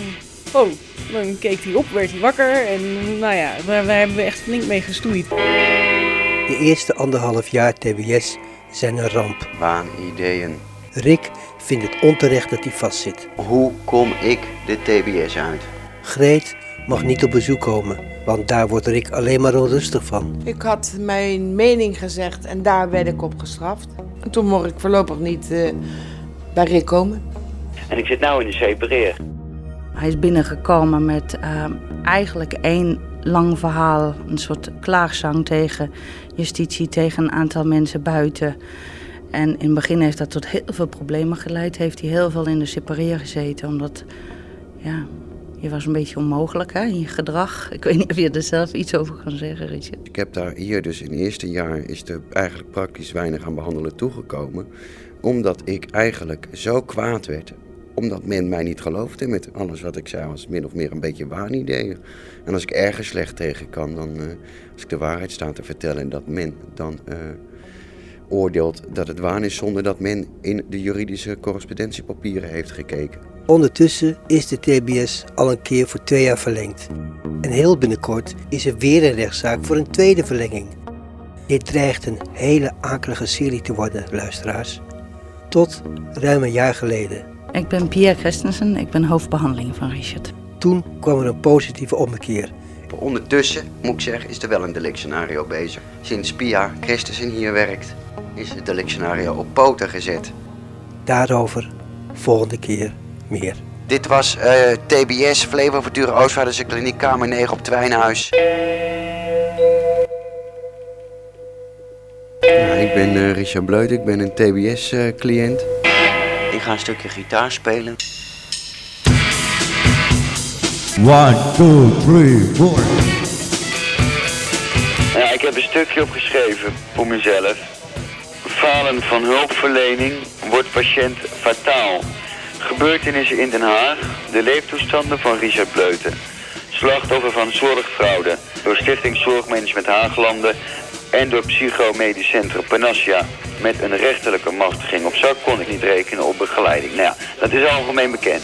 oh, dan keek hij op, werd hij wakker. En nou ja, daar, daar hebben we echt flink mee gestoeid. De eerste anderhalf jaar TBS zijn een ramp. Waanideeën. Rick vindt het onterecht dat hij vastzit. Hoe kom ik de TBS uit? Greet mag niet op bezoek komen, want daar wordt Rick alleen maar onrustig van. Ik had mijn mening gezegd en daar werd ik op gestraft. En toen mocht ik voorlopig niet eh, bij Rick komen. En ik zit nou in de separeer. Hij is binnengekomen met eh, eigenlijk één lang verhaal, een soort klaagzang tegen justitie, tegen een aantal mensen buiten. En in het begin heeft dat tot heel veel problemen geleid. Heeft hij heel veel in de separeer gezeten, omdat ja, je was een beetje onmogelijk hè, in je gedrag. Ik weet niet of je er zelf iets over kan zeggen, Richard. Ik heb daar hier dus in het eerste jaar is er eigenlijk praktisch weinig aan behandelen toegekomen. Omdat ik eigenlijk zo kwaad werd. Omdat men mij niet geloofde met alles wat ik zei was min of meer een beetje waanideeën. En als ik ergens slecht tegen kan, dan eh, als ik de waarheid sta te vertellen en dat men dan eh, oordeelt dat het waan is zonder dat men in de juridische correspondentiepapieren heeft gekeken. Ondertussen is de TBS al een keer voor twee jaar verlengd. En heel binnenkort is er weer een rechtszaak voor een tweede verlenging. Dit dreigt een hele akelige serie te worden, luisteraars. Tot ruim een jaar geleden. Ik ben Pierre Christensen, ik ben hoofdbehandeling van Richard. Toen kwam er een positieve ommekeer. Ondertussen, moet ik zeggen, is er wel een delictscenario bezig. Sinds Pia Christensen hier werkt, is het delictscenario op poten gezet. Daarover volgende keer. Meer. Dit was uh, TBS, Flevoverturen Oostvaarderse Kliniek, Kamer 9 op Twijnhuis. Ja, ik ben uh, Richard Bleut, ik ben een TBS-cliënt. ik ga een stukje gitaar spelen. One, two, three, four. Ja, ik heb een stukje opgeschreven voor mezelf. Falen van hulpverlening wordt patiënt fataal. Gebeurtenissen in Den Haag. De leeftoestanden van Richard Bleuten. Slachtoffer van zorgfraude. Door Stichting Zorgmanagement Haaglanden. En door Psychomedisch Centrum Panassia. Met een rechterlijke machtiging op zak kon ik niet rekenen op begeleiding. Nou ja, dat is algemeen bekend.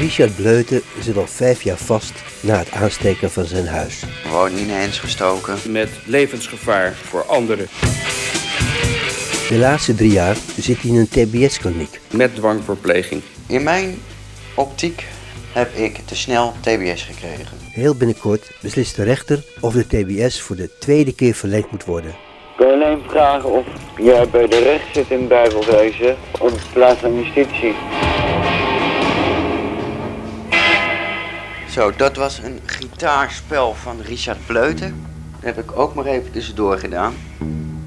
Richard Bleuten zit al vijf jaar vast na het aansteken van zijn huis. Gewoon in hens gestoken. Met levensgevaar voor anderen. De laatste drie jaar zit hij in een TBS-kliniek. Met dwangverpleging. In mijn optiek heb ik te snel TBS gekregen. Heel binnenkort beslist de rechter of de TBS voor de tweede keer verlengd moet worden. Ik wil alleen vragen of jij bij de recht zit in Bijbelwezen op de plaats van justitie. Zo, dat was een gitaarspel van Richard Bleuten. Dat heb ik ook maar even tussendoor gedaan.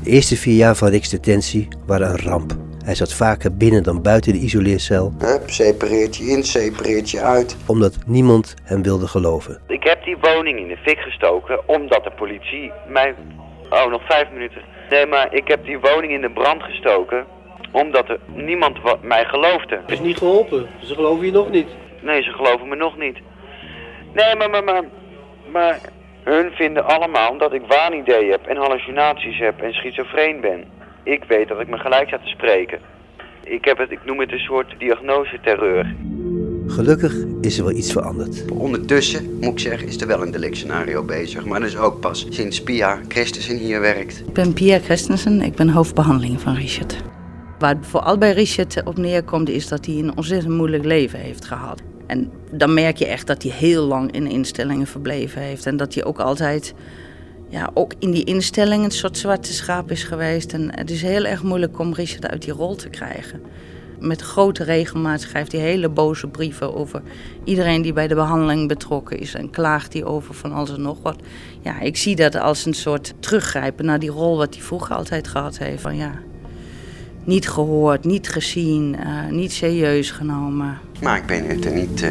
De eerste vier jaar van Rick's detentie waren een ramp. Hij zat vaker binnen dan buiten de isoleercel. Hup, separeert je in, separeert je uit. Omdat niemand hem wilde geloven. Ik heb die woning in de fik gestoken omdat de politie mij... Oh, nog vijf minuten. Nee, maar ik heb die woning in de brand gestoken omdat er niemand mij geloofde. Het is niet geholpen. Ze geloven je nog niet. Nee, ze geloven me nog niet. Nee, maar, maar, maar, maar hun vinden allemaal dat ik waanideeën heb en hallucinaties heb en schizofreen ben. Ik weet dat ik me gelijk sta te spreken. Ik, heb het, ik noem het een soort diagnoseterreur. Gelukkig is er wel iets veranderd. Ondertussen, moet ik zeggen, is er wel een delictscenario bezig. Maar dat is ook pas sinds Pia Christensen hier werkt. Ik ben Pia Christensen, ik ben hoofdbehandeling van Richard. Waar het vooral bij Richard op neerkomt is dat hij een ontzettend moeilijk leven heeft gehad. En dan merk je echt dat hij heel lang in instellingen verbleven heeft. En dat hij ook altijd, ja, ook in die instellingen een soort zwarte schaap is geweest. En het is heel erg moeilijk om Richard uit die rol te krijgen. Met grote regelmaat schrijft hij hele boze brieven over iedereen die bij de behandeling betrokken is. En klaagt hij over van alles en nog wat. Ja, ik zie dat als een soort teruggrijpen naar die rol wat hij vroeger altijd gehad heeft. Van ja, niet gehoord, niet gezien, uh, niet serieus genomen. Maar ik ben het er niet uh,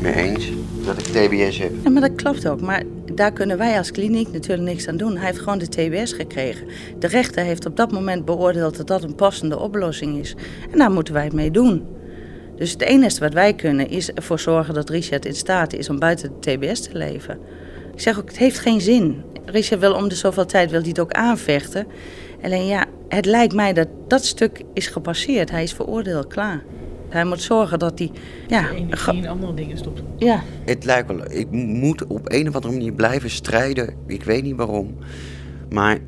mee eens dat ik TBS heb. Ja, maar dat klopt ook. Maar daar kunnen wij als kliniek natuurlijk niks aan doen. Hij heeft gewoon de TBS gekregen. De rechter heeft op dat moment beoordeeld dat dat een passende oplossing is. En daar moeten wij het mee doen. Dus het enige wat wij kunnen is ervoor zorgen dat Richard in staat is om buiten de TBS te leven. Ik zeg ook, het heeft geen zin. Richard wil om de zoveel tijd wil hij het ook aanvechten. Alleen ja, het lijkt mij dat dat stuk is gepasseerd. Hij is veroordeeld, klaar. Hij moet zorgen dat hij... Ja, in andere dingen stopt. Ja. Het lijkt wel... Ik moet op een of andere manier blijven strijden. Ik weet niet waarom. Maar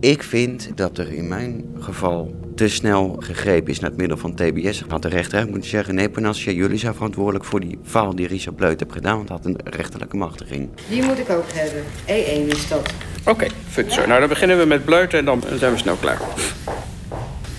ik vind dat er in mijn geval te snel gegrepen is naar het middel van TBS. Want de rechter moet zeggen, nee Panassia, jullie zijn verantwoordelijk voor die faal die Richard Bleut heeft gedaan. Want had een rechterlijke machtiging. Die moet ik ook hebben. E1 is dat. Oké, okay, zo. Nou, dan beginnen we met Bleuten en dan zijn we snel klaar.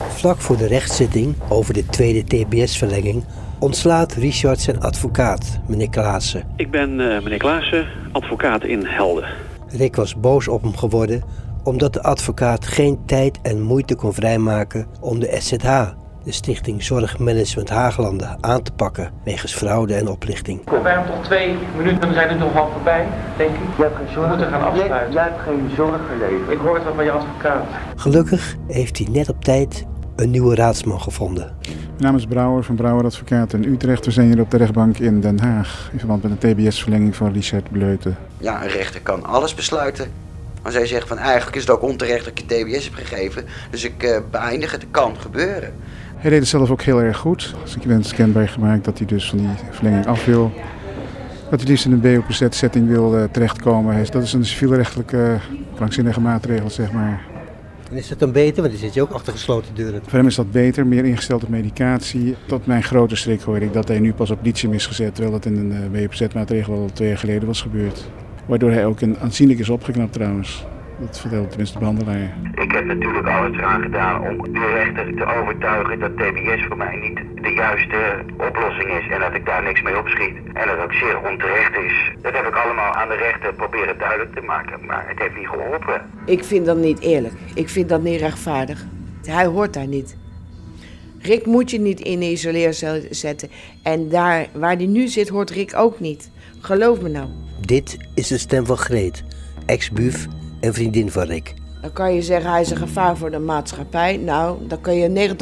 Vlak voor de rechtszitting over de tweede TBS-verlenging ontslaat Richard zijn advocaat, meneer Klaassen. Ik ben uh, meneer Klaassen, advocaat in Helden. Rick was boos op hem geworden omdat de advocaat geen tijd en moeite kon vrijmaken om de SZH, de Stichting Zorgmanagement Haaglanden, aan te pakken wegens fraude en oplichting. We hebben toch twee minuten, dan zijn er nog half voorbij, denk ik. Je hebt geen zorg. We moeten gaan afsluiten. Jij, jij hebt geen zorg geleverd. Ik hoor het wel van je advocaat. Gelukkig heeft hij net op tijd een nieuwe raadsman gevonden. Mijn naam is Brouwer van Brouwer Advocaat in Utrecht. We zijn hier op de rechtbank in Den Haag in verband met de TBS-verlenging van Richard Bleuten. Ja, een rechter kan alles besluiten. Als hij zegt van eigenlijk is het ook onterecht dat ik je TBS heb gegeven, dus ik uh, beëindig het, het kan gebeuren. Hij deed het zelf ook heel erg goed. Als ik ben kenbaar gemaakt dat hij dus van die verlenging af wil. Dat hij liefst in een BOPZ-setting wil uh, terechtkomen. Dat is een civielrechtelijke krankzinnige maatregel, zeg maar. En is dat dan beter? Want dan zit je ook achter gesloten deuren. Voor hem is dat beter, meer ingesteld op medicatie. Tot mijn grote schrik hoorde ik dat hij nu pas op lithium is gezet, terwijl dat in een uh, BOPZ-maatregel al twee jaar geleden was gebeurd. Waardoor hij ook een, aanzienlijk is opgeknapt trouwens. Dat vertelde tenminste de behandelaar. Ik heb natuurlijk alles eraan gedaan om de rechter te overtuigen dat TBS voor mij niet de juiste oplossing is en dat ik daar niks mee opschiet. En dat het zeer onterecht is. Dat heb ik allemaal aan de rechter proberen duidelijk te maken, maar het heeft niet geholpen. Ik vind dat niet eerlijk. Ik vind dat niet rechtvaardig. Hij hoort daar niet. Rick moet je niet in de isoleercel zetten. En daar waar hij nu zit, hoort Rick ook niet. Geloof me nou. Dit is de stem van Greet, ex-buf en vriendin van Rick. Dan kan je zeggen, hij is een gevaar voor de maatschappij. Nou, dan kun je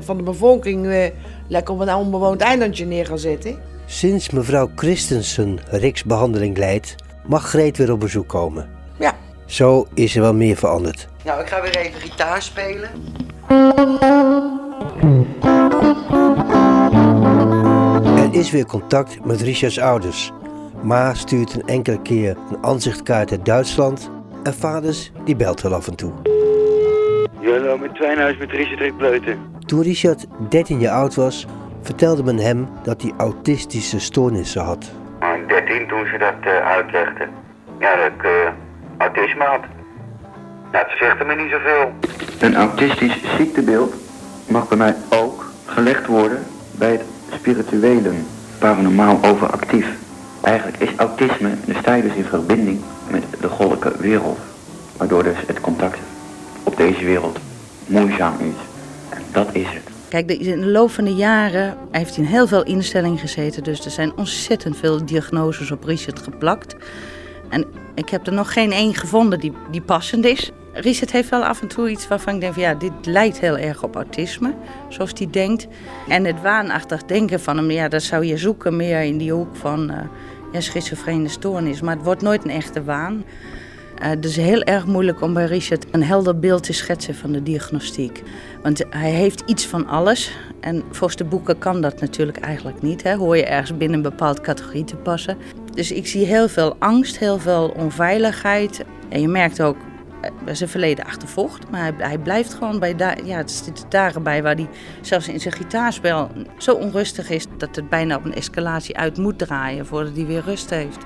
90% van de bevolking eh, lekker op een onbewoond eilandje neer gaan zetten. Sinds mevrouw Christensen Rick's behandeling leidt, mag Greet weer op bezoek komen. Ja. Zo is er wel meer veranderd. Nou, ik ga weer even gitaar spelen. Er is weer contact met Richards ouders. Ma stuurt een enkele keer een aanzichtkaart uit Duitsland en vaders die belt wel af en toe. Hallo, met Twijnhuis met Richard Rick Bleuten. Toen Richard 13 jaar oud was, vertelde men hem dat hij autistische stoornissen had. 13 toen ze dat eh, uitlegde. Ja, dat ik eh, autisme had. Nou, het zegt me niet zoveel. Een autistisch ziektebeeld mag bij mij ook gelegd worden bij het spirituelen, paranormaal overactief. Eigenlijk is autisme, dan sta je dus in verbinding met de goddelijke wereld. Waardoor dus het contact op deze wereld moeizaam is. En dat is het. Kijk, in de loop van de jaren heeft hij in heel veel instellingen gezeten. Dus er zijn ontzettend veel diagnoses op Richard geplakt. En ik heb er nog geen één gevonden die, die passend is. Richard heeft wel af en toe iets waarvan ik denk van ja, dit lijkt heel erg op autisme, zoals hij denkt. En het waanachtig denken van hem, ja, dat zou je zoeken meer in die hoek van uh, ja, schizofrene stoornis. Maar het wordt nooit een echte waan. Uh, het is heel erg moeilijk om bij Richard een helder beeld te schetsen van de diagnostiek. Want hij heeft iets van alles. En volgens de boeken kan dat natuurlijk eigenlijk niet. Hè? Hoor je ergens binnen een bepaalde categorie te passen. Dus ik zie heel veel angst, heel veel onveiligheid. En je merkt ook zijn verleden achtervolgt. Maar hij, hij blijft gewoon bij. Ja, het zitten dagen bij waar hij zelfs in zijn gitaarspel zo onrustig is dat het bijna op een escalatie uit moet draaien voordat hij weer rust heeft.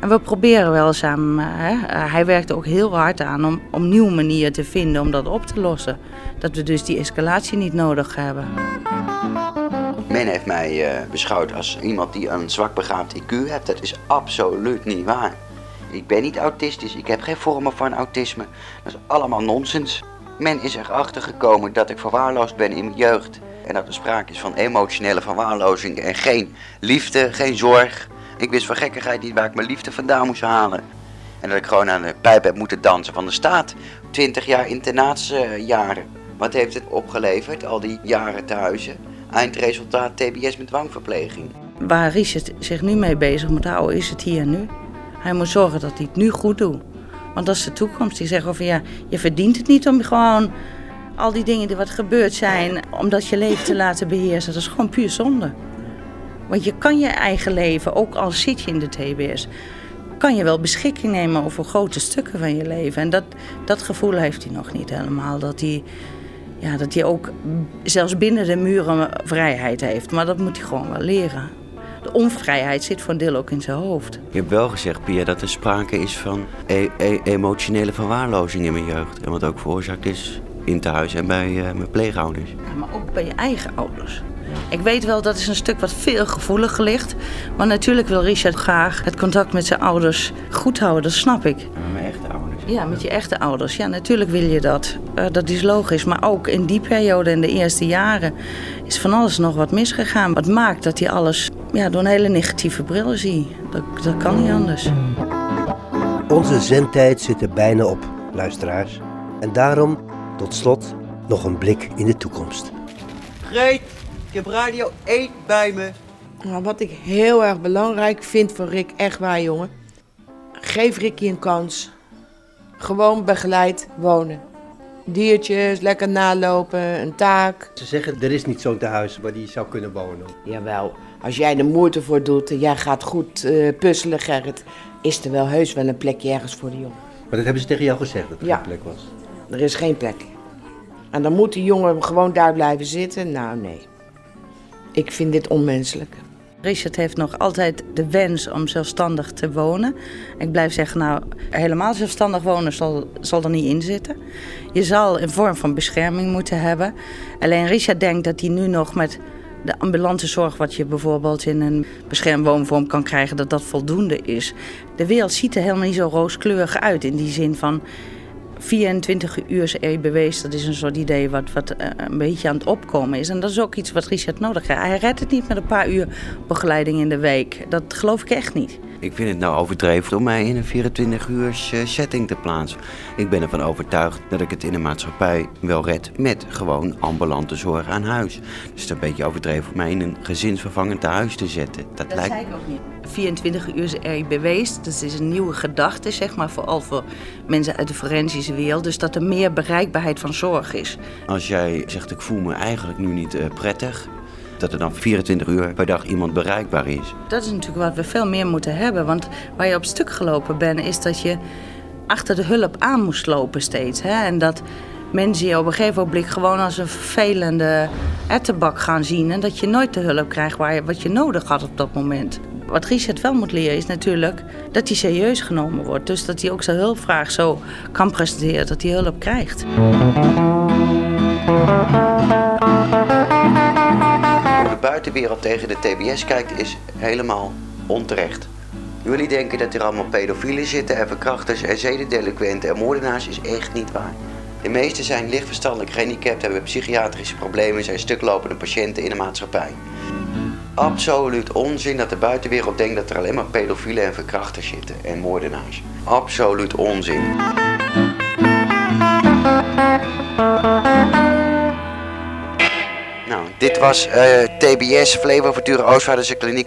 En we proberen wel samen. Hè? Hij werkt ook heel hard aan om, om nieuwe manieren te vinden om dat op te lossen. Dat we dus die escalatie niet nodig hebben. Men heeft mij beschouwd als iemand die een zwak begaafd IQ heeft. Dat is absoluut niet waar. Ik ben niet autistisch, ik heb geen vormen van autisme. Dat is allemaal nonsens. Men is erachter gekomen dat ik verwaarloosd ben in mijn jeugd. En dat er sprake is van emotionele verwaarlozing en geen liefde, geen zorg. Ik wist van gekkigheid niet waar ik mijn liefde vandaan moest halen. En dat ik gewoon aan de pijp heb moeten dansen van de staat. 20 jaar internaatsjaren. Wat heeft het opgeleverd, al die jaren thuizen? Eindresultaat TBS met dwangverpleging. Waar Richard zich nu mee bezig moet houden, is het hier en nu. Hij moet zorgen dat hij het nu goed doet. Want dat is de toekomst. Die zeggen van ja, je verdient het niet om gewoon al die dingen die wat gebeurd zijn, om dat je leven te laten beheersen. Dat is gewoon puur zonde. Want je kan je eigen leven, ook al zit je in de TBS, kan je wel beschikking nemen over grote stukken van je leven. En dat, dat gevoel heeft hij nog niet helemaal. Dat hij, ja, dat hij ook zelfs binnen de muren vrijheid heeft. Maar dat moet hij gewoon wel leren. De onvrijheid zit voor een deel ook in zijn hoofd. Je hebt wel gezegd, Pia, dat er sprake is van e e emotionele verwaarlozing in mijn jeugd. En wat ook veroorzaakt is in thuis en bij uh, mijn pleegouders. Ja, maar ook bij je eigen ouders. Ik weet wel, dat is een stuk wat veel gevoeliger ligt. Maar natuurlijk wil Richard graag het contact met zijn ouders goed houden, dat snap ik. Met mijn echte ouders? Ja, met je echte ouders. Ja, natuurlijk wil je dat. Uh, dat is logisch. Maar ook in die periode, in de eerste jaren, is van alles nog wat misgegaan. Wat maakt dat hij alles ja, door een hele negatieve bril ziet. Dat, dat kan niet anders. Onze zendtijd zit er bijna op, luisteraars. En daarom, tot slot, nog een blik in de toekomst. Greet, ik heb Radio 1 bij me. Nou, wat ik heel erg belangrijk vind voor Rick, echt waar jongen. Geef Ricky een kans. Gewoon begeleid wonen. Diertjes, lekker nalopen, een taak. Ze zeggen, er is niet zo'n tehuis waar die zou kunnen wonen. Jawel, als jij de moeite voor doet en jij gaat goed uh, puzzelen, Gerrit, is er wel heus wel een plekje ergens voor die jongen. Maar dat hebben ze tegen jou gezegd, dat er Ja. geen plek was? Er is geen plek. En dan moet die jongen gewoon daar blijven zitten? Nou, nee. Ik vind dit onmenselijk. Richard heeft nog altijd de wens om zelfstandig te wonen. Ik blijf zeggen, nou, helemaal zelfstandig wonen zal, zal er niet in zitten. Je zal een vorm van bescherming moeten hebben. Alleen Richard denkt dat hij nu nog met de ambulante zorg... wat je bijvoorbeeld in een beschermwoonvorm kan krijgen, dat dat voldoende is. De wereld ziet er helemaal niet zo rooskleurig uit in die zin van... 24 uur EBW's, dat is een soort idee wat, wat eh, een beetje aan het opkomen is. En dat is ook iets wat Richard nodig heeft. Hij redt het niet met een paar uur begeleiding in de week. Dat geloof ik echt niet. Ik vind het nou overdreven om mij in een 24 uur eh, setting te plaatsen. Ik ben ervan overtuigd dat ik het in de maatschappij wel red met gewoon ambulante zorg aan huis. Dus het is een beetje overdreven om mij in een gezinsvervangend tehuis te zetten. Dat, Dat lijkt zei ik ook niet. 24 uur EBW's, dat is een nieuwe gedachte, zeg maar, vooral voor mensen uit de forensische wereld. Dus dat er meer bereikbaarheid van zorg is. Als jij zegt ik voel me eigenlijk nu niet eh, prettig, dat er dan 24 uur per dag iemand bereikbaar is. Dat is natuurlijk wat we veel meer moeten hebben. Want waar je op stuk gelopen bent, is dat je achter de hulp aan moest lopen steeds. Hè? En dat mensen je op een gegeven moment gewoon als een vervelende ettenbak gaan zien. En dat je nooit de hulp krijgt waar je, wat je nodig had op dat moment. Wat Richard wel moet leren is natuurlijk dat hij serieus genomen wordt. Dus dat hij ook zijn hulpvraag zo kan presenteren dat hij hulp krijgt. Hoe de buitenwereld tegen de TBS kijkt is helemaal onterecht. Jullie denken dat er allemaal pedofielen zitten en verkrachters en zedendelinquenten en moordenaars is echt niet waar. De meeste zijn licht verstandelijk gehandicapt, hebben psychiatrische problemen, zijn stuklopende patiënten in de maatschappij. Absoluut onzin dat de buitenwereld denkt dat er alleen maar pedofielen en verkrachters zitten en moordenaars. Absoluut onzin. Nou, dit was eh, TBS, Flevo Ventura Oostvaardense Kliniek